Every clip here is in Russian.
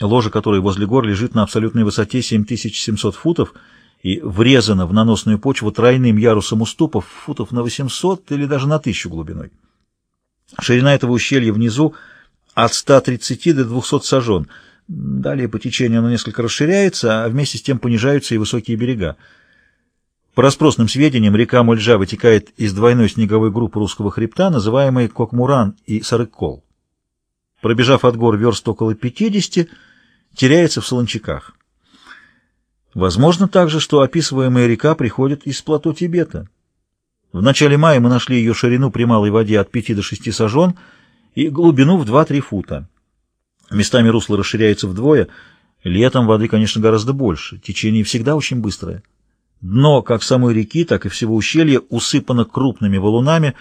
ложа которой возле гор лежит на абсолютной высоте 7700 футов и врезана в наносную почву тройным ярусом уступов футов на 800 или даже на 1000 глубиной. Ширина этого ущелья внизу от 130 до 200 сажен. Далее по течению оно несколько расширяется, а вместе с тем понижаются и высокие берега. По распросным сведениям, река Мольжа вытекает из двойной снеговой группы русского хребта, называемой Кокмуран и Сарыккол. Пробежав от гор верст около 50, теряется в Солончаках. Возможно также, что описываемая река приходит из плато Тибета. В начале мая мы нашли ее ширину при малой воде от 5 до 6 сажен и глубину в 2-3 фута. Местами русло расширяется вдвое. Летом воды, конечно, гораздо больше. Течение всегда очень быстрое. Дно как самой реки, так и всего ущелья усыпано крупными валунами,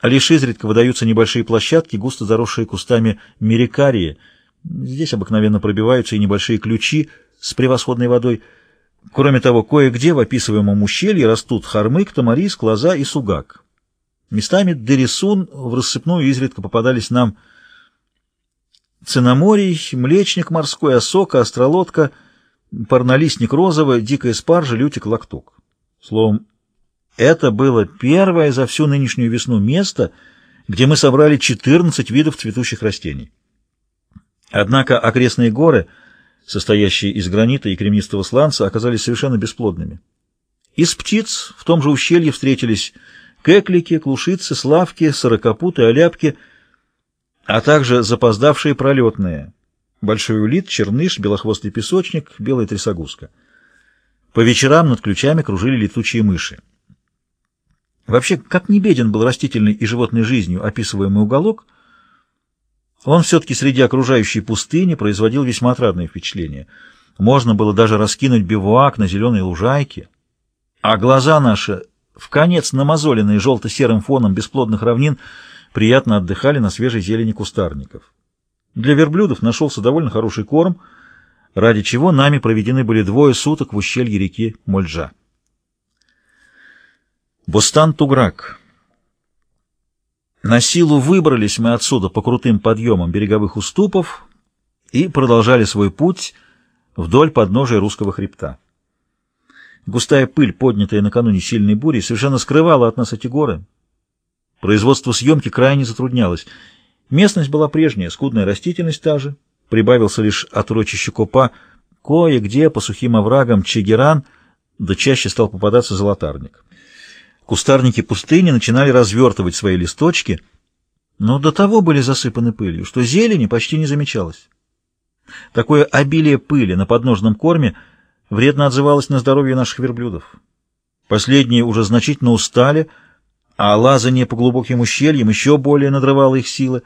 а лишь изредка выдаются небольшие площадки, густо заросшие кустами мерикарии. Здесь обыкновенно пробиваются и небольшие ключи с превосходной водой. Кроме того, кое-где в описываемом ущелье растут хормык, тамариск, лоза и сугак. Местами дересун в рассыпную изредка попадались нам циноморий, млечник морской, осока, остролодка — парнолистник розовый, дикая спаржа, лютик, лактук. Словом, это было первое за всю нынешнюю весну место, где мы собрали 14 видов цветущих растений. Однако окрестные горы, состоящие из гранита и кремнистого сланца, оказались совершенно бесплодными. Из птиц в том же ущелье встретились кеклики, клушицы, славки, сорокопуты, оляпки, а также запоздавшие пролетные – большой улит, черныш, белохвостый песочник, белая трясогузка. По вечерам над ключами кружили летучие мыши. Вообще, как не беден был растительной и животной жизнью описываемый уголок, он все-таки среди окружающей пустыни производил весьма отрадное впечатление. Можно было даже раскинуть бивуак на зеленой лужайке, а глаза наши, в конец намазоленные желто-серым фоном бесплодных равнин, приятно отдыхали на свежей зелени кустарников. Для верблюдов нашелся довольно хороший корм, ради чего нами проведены были двое суток в ущелье реки Мольджа. Бостан-Туграк На силу выбрались мы отсюда по крутым подъемам береговых уступов и продолжали свой путь вдоль подножия русского хребта. Густая пыль, поднятая накануне сильной бури, совершенно скрывала от нас эти горы. Производство съемки крайне затруднялось, Местность была прежняя, скудная растительность та же, прибавился лишь от урочища Копа, кое-где по сухим оврагам Чегеран, да чаще стал попадаться золотарник. Кустарники пустыни начинали развертывать свои листочки, но до того были засыпаны пылью, что зелени почти не замечалось. Такое обилие пыли на подножном корме вредно отзывалось на здоровье наших верблюдов. Последние уже значительно устали, а лазание по глубоким ущельям еще более надрывало их силы.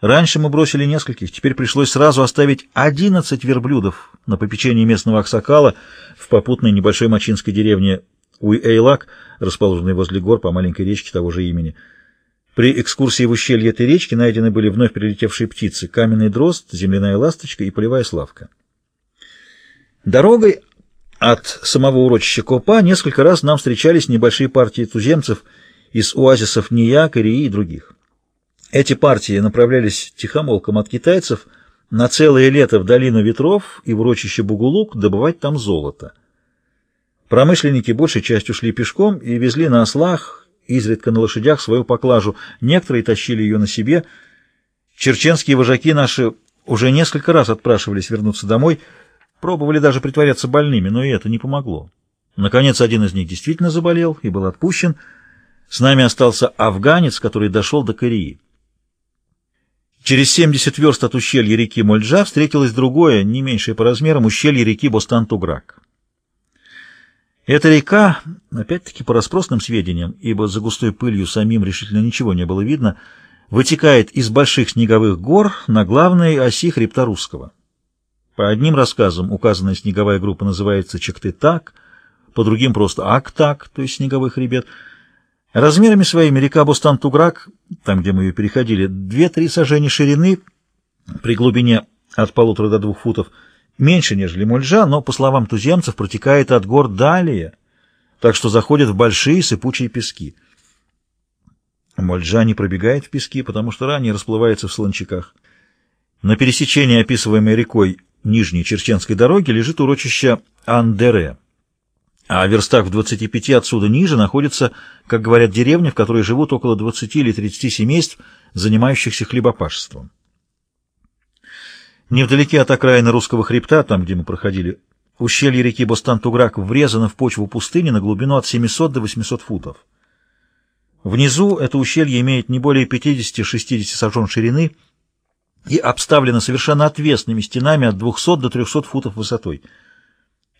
Раньше мы бросили нескольких, теперь пришлось сразу оставить одиннадцать верблюдов на попечении местного аксакала в попутной небольшой мачинской деревне Уй-Эйлак, расположенной возле гор по маленькой речке того же имени. При экскурсии в ущелье этой речки найдены были вновь прилетевшие птицы — каменный дрозд, земляная ласточка и полевая славка. Дорогой от самого урочища Копа несколько раз нам встречались небольшие партии туземцев — из оазисов Ния, Кореи и других. Эти партии направлялись тихомолком от китайцев на целое лето в долину ветров и в урочище Бугулук добывать там золото. Промышленники большей частью шли пешком и везли на ослах, изредка на лошадях, свою поклажу. Некоторые тащили ее на себе. Черченские вожаки наши уже несколько раз отпрашивались вернуться домой, пробовали даже притворяться больными, но и это не помогло. Наконец, один из них действительно заболел и был отпущен — с нами остался афганец, который дошел до Кореи. Через 70 верст от ущелья реки Мольджа встретилось другое, не меньшее по размерам, ущелье реки Бостан-Туграк. Эта река, опять-таки по распросным сведениям, ибо за густой пылью самим решительно ничего не было видно, вытекает из больших снеговых гор на главной оси хребта Русского. По одним рассказам указанная снеговая группа называется Чактытак, по другим просто Актак, то есть снеговой хребет – Размерами своими река Бустан-Туграк, там, где мы ее переходили, две-три сажени ширины при глубине от полутора до двух футов, меньше, нежели Мольжа, но, по словам туземцев, протекает от гор далее, так что заходит в большие сыпучие пески. Мольжа не пробегает в пески, потому что ранее расплывается в солончаках. На пересечении описываемой рекой Нижней Черченской дороги лежит урочище Андере, а в верстах в 25 отсюда ниже находится, как говорят, деревня, в которой живут около 20 или 30 семейств, занимающихся хлебопашеством. Невдалеке от окраины русского хребта, там, где мы проходили, ущелье реки Бостан-Туграк врезано в почву пустыни на глубину от 700 до 800 футов. Внизу это ущелье имеет не более 50-60 сажен ширины и обставлено совершенно отвесными стенами от 200 до 300 футов высотой.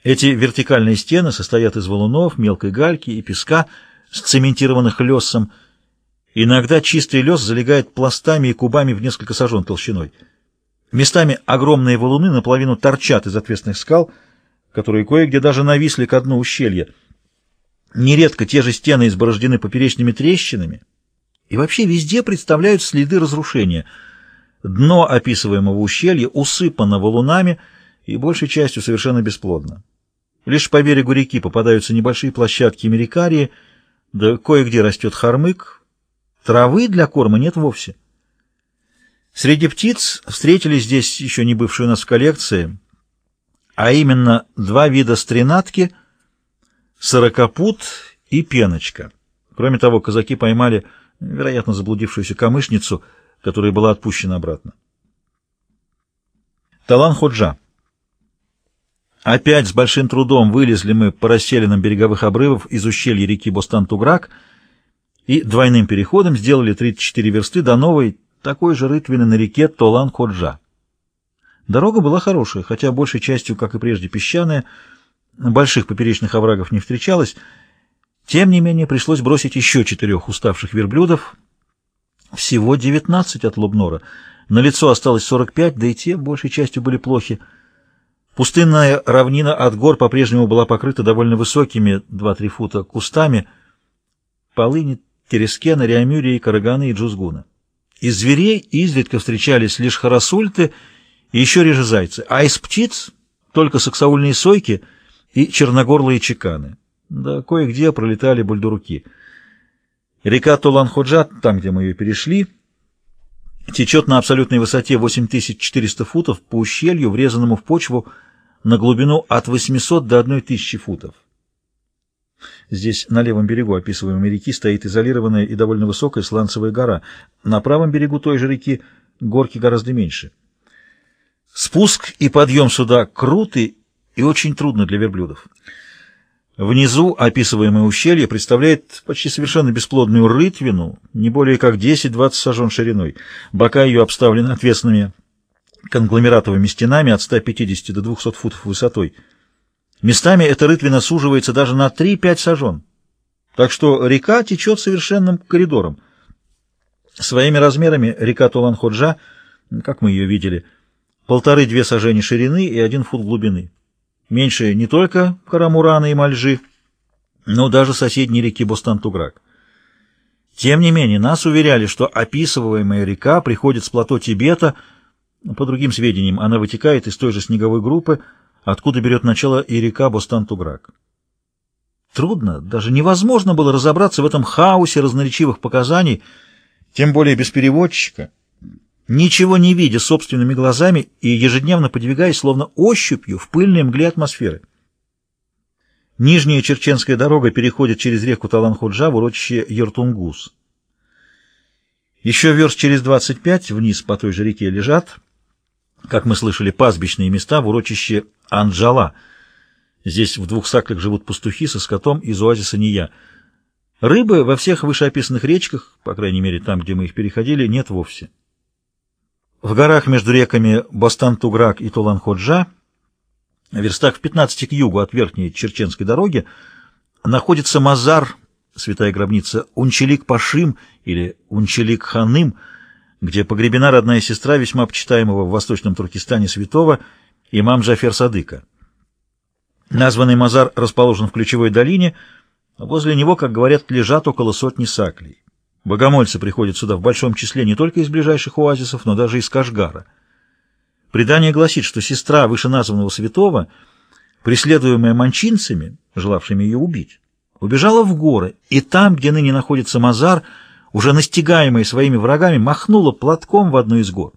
Эти вертикальные стены состоят из валунов, мелкой гальки и песка, сцементированных лесом. Иногда чистый лес залегает пластами и кубами в несколько сажен толщиной. Местами огромные валуны наполовину торчат из отвесных скал, которые кое-где даже нависли к дну ущелья. Нередко те же стены изборождены поперечными трещинами, и вообще везде представляют следы разрушения. Дно описываемого ущелья усыпано валунами и большей частью совершенно бесплодно. Лишь по берегу реки попадаются небольшие площадки мерикарии, да кое-где растет хормык. Травы для корма нет вовсе. Среди птиц встретились здесь еще не бывшие у нас в коллекции, а именно два вида стренатки — сорокопут и пеночка. Кроме того, казаки поймали, вероятно, заблудившуюся камышницу, которая была отпущена обратно. Талан-Ходжа. Опять с большим трудом вылезли мы по расселенным береговых обрывов из ущелья реки Бостан-Туграк и двойным переходом сделали 34 версты до новой, такой же рытвины на реке Толан-Ходжа. Дорога была хорошая, хотя большей частью, как и прежде, песчаная, Больших поперечных оврагов не встречалось. Тем не менее, пришлось бросить еще четырех уставших верблюдов. Всего девятнадцать от Лобнора. На лицо осталось сорок пять, да и те большей частью были плохи. Пустынная равнина от гор по-прежнему была покрыта довольно высокими, два-три фута, кустами полыни, терескена, реамюрии, караганы и джузгуна. Из зверей изредка встречались лишь харасульты и еще реже зайцы, а из птиц только саксаульные сойки — и черногорлые чеканы. Да кое-где пролетали бульдуруки. Река Тулан-Ходжат, там, где мы ее перешли, течет на абсолютной высоте 8400 футов по ущелью, врезанному в почву на глубину от 800 до 1000 футов. Здесь на левом берегу описываемой реки стоит изолированная и довольно высокая сланцевая гора. На правом берегу той же реки горки гораздо меньше. Спуск и подъем сюда круты и очень трудно для верблюдов. Внизу описываемое ущелье представляет почти совершенно бесплодную рытвину, не более как 10-20 сажен шириной. Бока ее обставлены отвесными конгломератовыми стенами от 150 до 200 футов высотой. Местами эта рытвина суживается даже на 3-5 сажен. Так что река течет совершенным коридором. Своими размерами река Тулан-Ходжа, как мы ее видели, полторы-две сажени ширины и один фут глубины меньше не только Карамурана и Мальжи, но даже соседней реки Бостан-Туграк. Тем не менее, нас уверяли, что описываемая река приходит с плато Тибета, по другим сведениям, она вытекает из той же снеговой группы, откуда берет начало и река Бостан-Туграк. Трудно, даже невозможно было разобраться в этом хаосе разноречивых показаний, тем более без переводчика ничего не видя собственными глазами и ежедневно подвигаясь, словно ощупью, в пыльной мгле атмосферы. Нижняя Черченская дорога переходит через реку Талан-Худжа в урочище Ертунгус. Еще верст через 25 вниз по той же реке лежат, как мы слышали, пастбищные места в урочище Анджала. Здесь в двух саклях живут пастухи со скотом из оазиса Ния. Рыбы во всех вышеописанных речках, по крайней мере там, где мы их переходили, нет вовсе. В горах между реками Бастан-Туграк и Тулан-Ходжа, верстах в 15 к югу от верхней Черченской дороги, находится Мазар, святая гробница, Унчелик-Пашим или Унчелик-Ханым, где погребена родная сестра весьма почитаемого в Восточном Туркестане святого имам Джафер Садыка. Названный Мазар расположен в ключевой долине, а возле него, как говорят, лежат около сотни саклей. Богомольцы приходят сюда в большом числе не только из ближайших оазисов, но даже из Кашгара. Предание гласит, что сестра вышеназванного святого, преследуемая манчинцами, желавшими ее убить, убежала в горы, и там, где ныне находится Мазар, уже настигаемая своими врагами, махнула платком в одну из гор.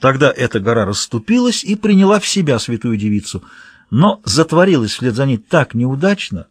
Тогда эта гора расступилась и приняла в себя святую девицу, но затворилась вслед за ней так неудачно,